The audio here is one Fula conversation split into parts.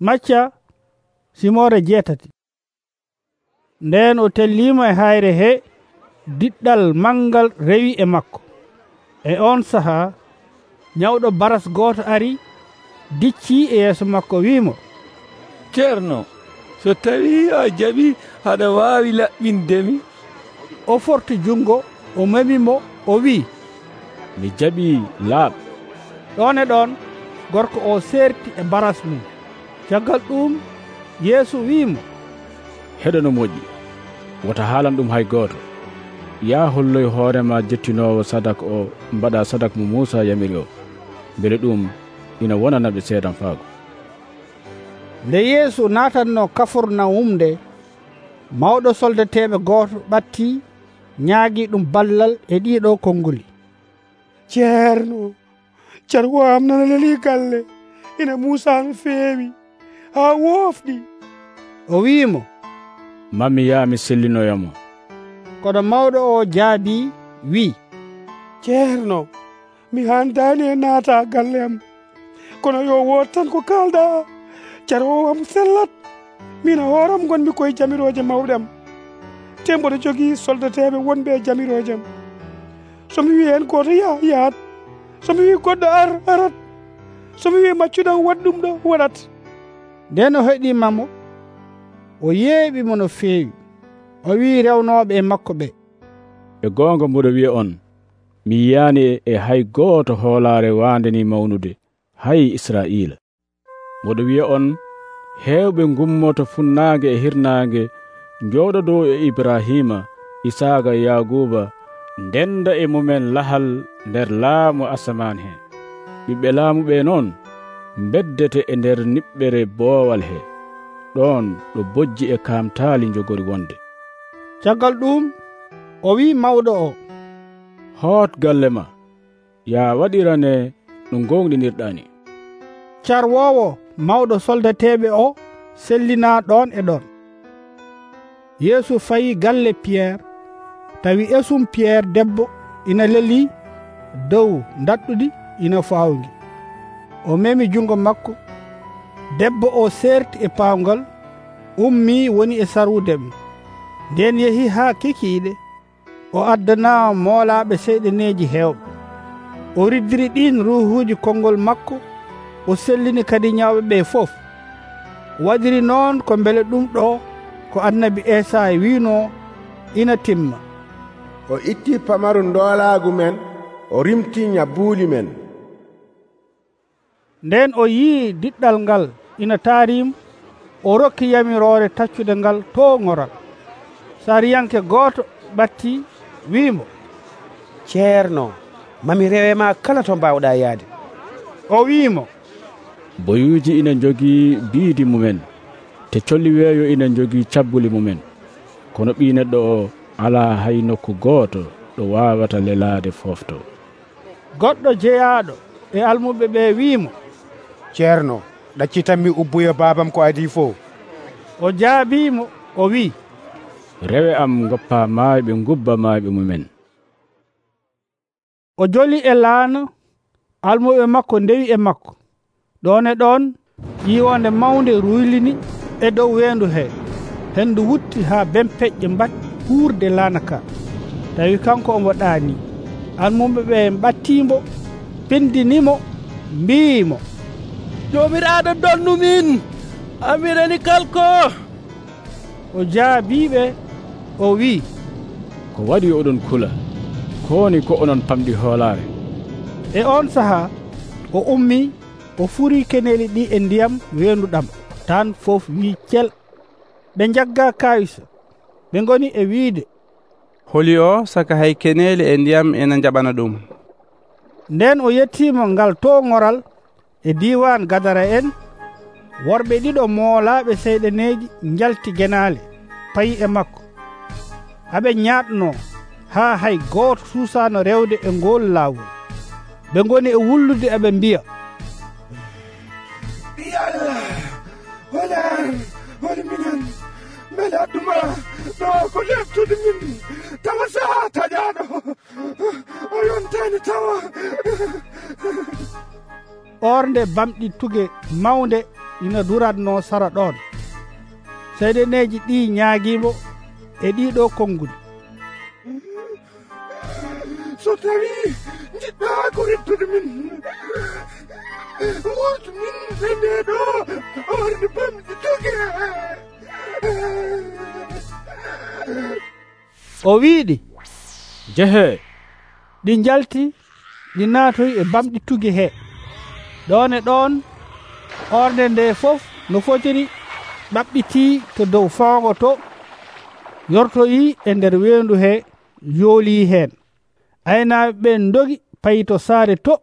macca simore jeetati. Nden o tellima e hayre he diɗɗal mangal rewi e makko. E on saha ñawɗo baras goto ari dicci e yeeso makko wimo ceerno so tawi a jaɓi haɗa wawi laɓɓindemi o forti jungo o memimo o wi mi jaɓi laaɓ. Ɗon e ɗon gorko o serti e baras mum. caggal ɗum yeeso wiimo. Heɗe no moƴƴi wota haalan ɗum hay gooto. Yaa holloy hoorema jettinowo sadak o mbaɗa sadak mo muusa yamiri o. Mbele ɗum ina wonanaɓe seedan faago. Nde yeesu natanno kafurnahumde mawɗo soldateɓe gooto ɓatti ñaagui ɗum ballal e ɗiɗo konnguli ceerno ceerno amnanaleli galle ina muusa no feewi. Ha owimo. O wiimo mammi yaa mi sellinoyamo kono mawɗo o jaabi wi. Ceerno mi handani e naata galle am kono yo woot tan ko kalɗa carwo am sellat. Min a hooram gonmi koye jamiroje mawɗam te mboɗo jogii soldateɓe wonɓe e jamirojem somi wi hen goto ya yahat somi wi goɗɗo ar arat. Somi wi maccuɗam waɗ ɗum ɗo waɗat nden o heɗimamo o yeeɓimo no feewi. O wi rewnoɓe e makko ɓe. E goonga mboɗo wiya on mi yiyani e hay gooto hoolaare waandani mawnude hay israiila mboɗo wiya on heewɓe gummoto funnaange e hirnaange njooɗo dow e ibrahima isaaka e yaguba ndenda e mumen lahal nder laamu asaman heen ɓiɓɓe laamu ɓe noon beddete e nder niɓɓere boowal he. Ɗon ɗo bojji e kamtaali jogori wonde. Caggal ɗum o wi'i mawɗo o. Hoot galle ma ya waɗirane no gonɗinirɗani carwowo mawɗo soldateɓe o sellina ɗon e ɗon. Yeesu fayi galle piyerre tawi esum piyerre debbo ina leli dow daɗɗuɗi ina fawgi o memi jungo makko debbo o serti e pawgal ummi woni e sarude nden yeehi ha kikiɗe o addana moolaɓe seyɗeneji hewɓe o riddiri ɗin ruhuji konngol makko o sellini kadi ñawɓe ɓe fof. Waɗiri noon ko beele ɗum ɗo ko annabi esa e wino ina timma. O itti pamaru ndoolaagu men o rimti ñabbuuli men. nden o yii diɗɗal ngal ina taarim o rokki yamirore taccude ngal to goral sariyanke gooto ɓatti wiimo. Ceerno mami rewema kala to mbawɗa yaade? O wiimo. Boyuji ina jogii biidi mumen te colli weeyo ina jogii cabbuli mumen. Kono ɓii neɗɗo o alaa hay nokku gooto ɗo waawata lelaade foofto. Goɗɗo jeyaɗo e almuɓe ɓe wiimo. ceerno ɗaccitanmi ubbuyo babam ko adi fo. O jaabimo o wi rewe am goppa maayɓe gubba maayɓe mumen. O joli e laana almuɓe makko ndewi e makko. Ɗon e ɗon yiwonde mawde ruylini e dow weendu he. Hendu wutti haa bempeƴƴe mbat huurde laana ka. Tawi kanko omo ɗaani almuɓe ɓe en ɓattiimo pendinimo mbiimo. jomiraɗo donnumin amirani kalko. O jaabiɓe o wi ko waɗi oɗon kula kowoni ko onon pamɗi hoolare e on saaha o ummi o furi keneli ɗi e ndiyam wenduɗam tan fof wi cel ɓe jagga kayisa ɓe goni e wiide. Holi o saka hay keneli e ndiyam ena jaɓana ɗum. Nden o yettimo ngal to goral e diwan gadara en worɓe ɗiɗo moolaɓe seyɗeneji jalti genale payi e makko. Aɓe ñaɗno ha hay goto suusano rewde e ngol lawol ɓe goni e wullude aɓe mbiya. Allah wona an woni minen beele adduma no ko leftude min. Tawa saha taƴaɗo o yontani tawa. orde bamɗi tuge mawde ina duratno sara ɗon seyɗeneji ɗi ñaaguimo e ɗiɗo konngude so tawi jiɗɗa ko rettude min wurtu min e ndeɗo orde bamɗi tuge. O wiiɗi jehe ɗi jalti ɗi naatoy e bamɗi tugi hee ɗon e ɗon orde nde fof no fotiri ɓaɓɓiti to dow foogo to yortoyi e nder wendu he yooli hen aynaɓe ɓen dogi payi to saare to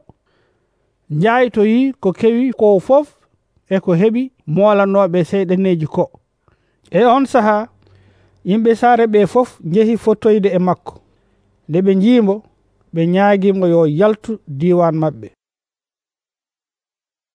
njaytoyi ko kewi ko fof e ko heɓi moolanoɓe seyɗeneji ko. E on saaha yimɓe saare ɓe fof njehi fottoyde e makko. Nde ɓe njiimo ɓe ñaagimo yo yaltu diwan maɓɓe.